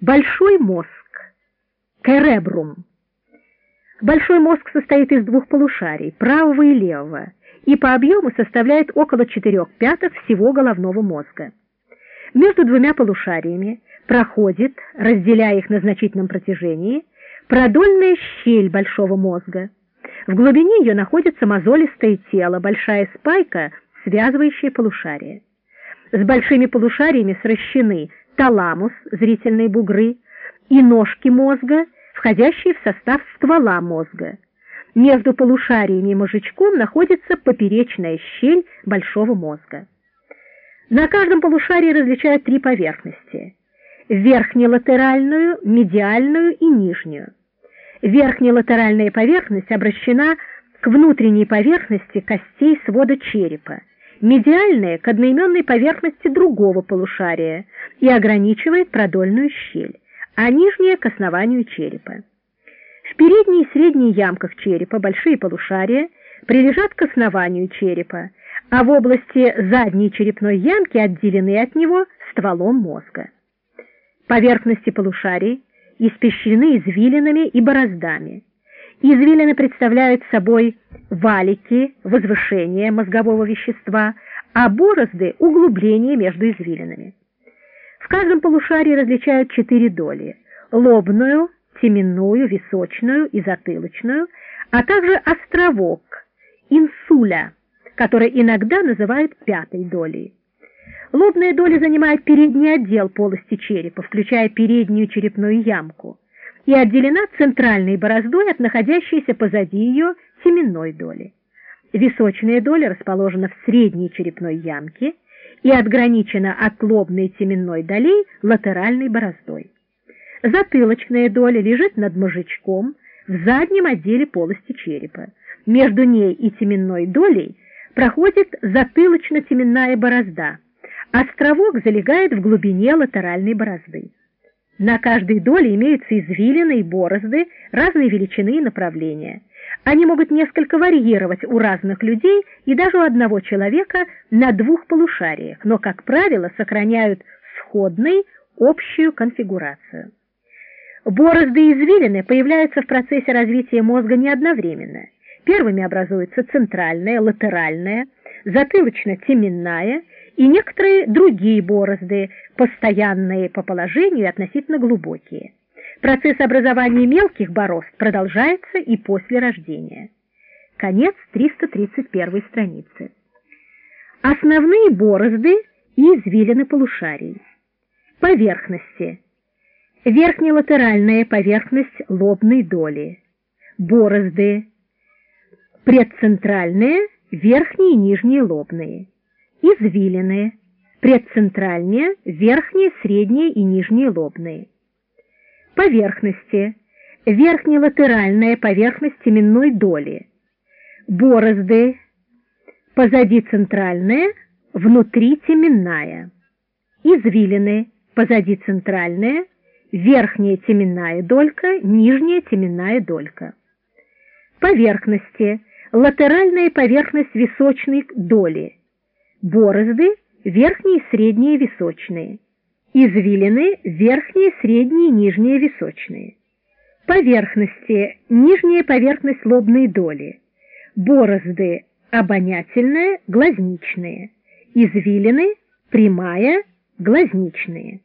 Большой мозг. Керебрум. Большой мозг состоит из двух полушарий, правого и левого, и по объему составляет около 4 пятых всего головного мозга. Между двумя полушариями проходит, разделяя их на значительном протяжении, продольная щель большого мозга. В глубине ее находится мозолистое тело, большая спайка, связывающая полушария. С большими полушариями сращены таламус, зрительные бугры, и ножки мозга, входящие в состав ствола мозга. Между полушариями и мозжечком находится поперечная щель большого мозга. На каждом полушарии различают три поверхности – верхнелатеральную, медиальную и нижнюю. Верхнелатеральная поверхность обращена к внутренней поверхности костей свода черепа, медиальная – к одноименной поверхности другого полушария и ограничивает продольную щель, а нижняя – к основанию черепа. В передней и средней ямках черепа большие полушария прилежат к основанию черепа, а в области задней черепной ямки отделены от него стволом мозга. Поверхности полушарий испещрены извилинами и бороздами. Извилины представляют собой валики, возвышения мозгового вещества, а борозды – углубления между извилинами. В каждом полушарии различают четыре доли – лобную, теменную, височную и затылочную, а также островок – инсуля, который иногда называют пятой долей. Лобная доля занимает передний отдел полости черепа, включая переднюю черепную ямку, и отделена центральной бороздой от находящейся позади ее теменной доли. Височная доля расположена в средней черепной ямке и отграничена от лобной теменной долей латеральной бороздой. Затылочная доля лежит над мозжечком в заднем отделе полости черепа. Между ней и теменной долей проходит затылочно-теменная борозда. Островок залегает в глубине латеральной борозды. На каждой доле имеются извилины и борозды разной величины и направления. Они могут несколько варьировать у разных людей и даже у одного человека на двух полушариях, но, как правило, сохраняют сходной общую конфигурацию. Борозды и извилины появляются в процессе развития мозга не одновременно. Первыми образуется центральная, латеральная, затылочно-теменная и некоторые другие борозды, постоянные по положению и относительно глубокие. Процесс образования мелких борозд продолжается и после рождения. Конец 331 страницы. Основные борозды и извилины полушарий. Поверхности. Верхнелатеральная поверхность лобной доли. Борозды. Предцентральные, верхние и нижние лобные. Извилины. Предцентральные, верхние, средние и нижние лобные. Поверхности. Верхнелатеральная поверхность теменной доли. Борозды. Позади центральная, внутри теменная. Извилины. Позади центральная, верхняя теменная долька, нижняя теменная долька. Поверхности. Латеральная поверхность височной доли. Борозды – верхние средние височные. Извилины – верхние, средние нижние височные. Поверхности – нижняя поверхность лобной доли. Борозды – обонятельная, глазничные. Извилины – прямая, глазничные.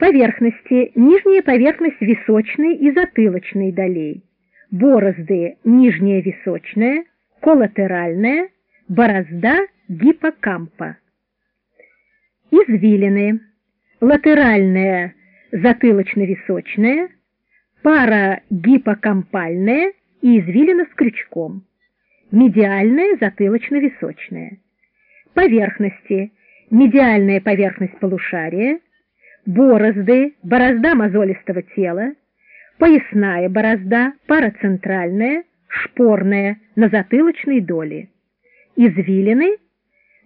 Поверхности – нижняя поверхность височной и затылочной долей. Борозды – нижняя височная, коллатеральная, борозда гиппокампа. Извилины. Латеральная затылочно-височная, пара гиппокампальная и извилина с крючком. Медиальная затылочно-височная. Поверхности. Медиальная поверхность полушария, борозды, борозда мозолистого тела, поясная борозда, парацентральная, шпорная на затылочной доле, извилины,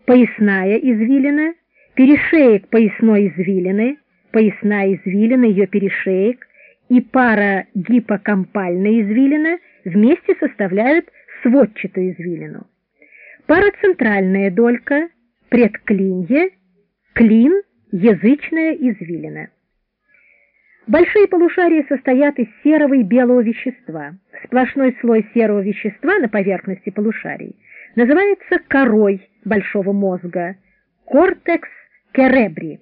поясная извилина, перешеек поясной извилины, поясная извилина, ее перешеек и пара гиппокампальной извилина вместе составляют сводчатую извилину. Парацентральная долька, предклинье, клин – язычная извилина. Большие полушария состоят из серого и белого вещества. Сплошной слой серого вещества на поверхности полушарий называется корой большого мозга, кортекс керебри.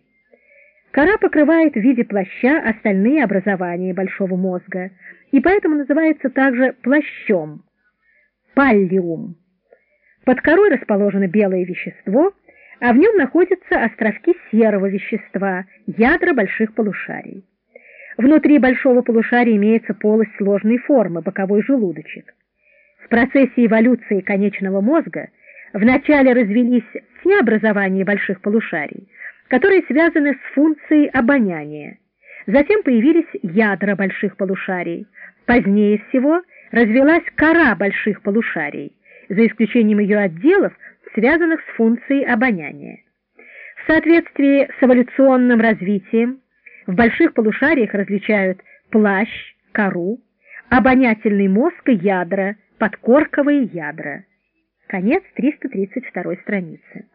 Кора покрывает в виде плаща остальные образования большого мозга и поэтому называется также плащом, паллиум. Под корой расположено белое вещество, а в нем находятся островки серого вещества, ядра больших полушарий. Внутри большого полушария имеется полость сложной формы, боковой желудочек. В процессе эволюции конечного мозга вначале развились те образования больших полушарий, которые связаны с функцией обоняния. Затем появились ядра больших полушарий. Позднее всего развилась кора больших полушарий, за исключением ее отделов, связанных с функцией обоняния. В соответствии с эволюционным развитием в больших полушариях различают плащ, кору, обонятельный мозг и ядра, подкорковые ядра. Конец 332 страницы.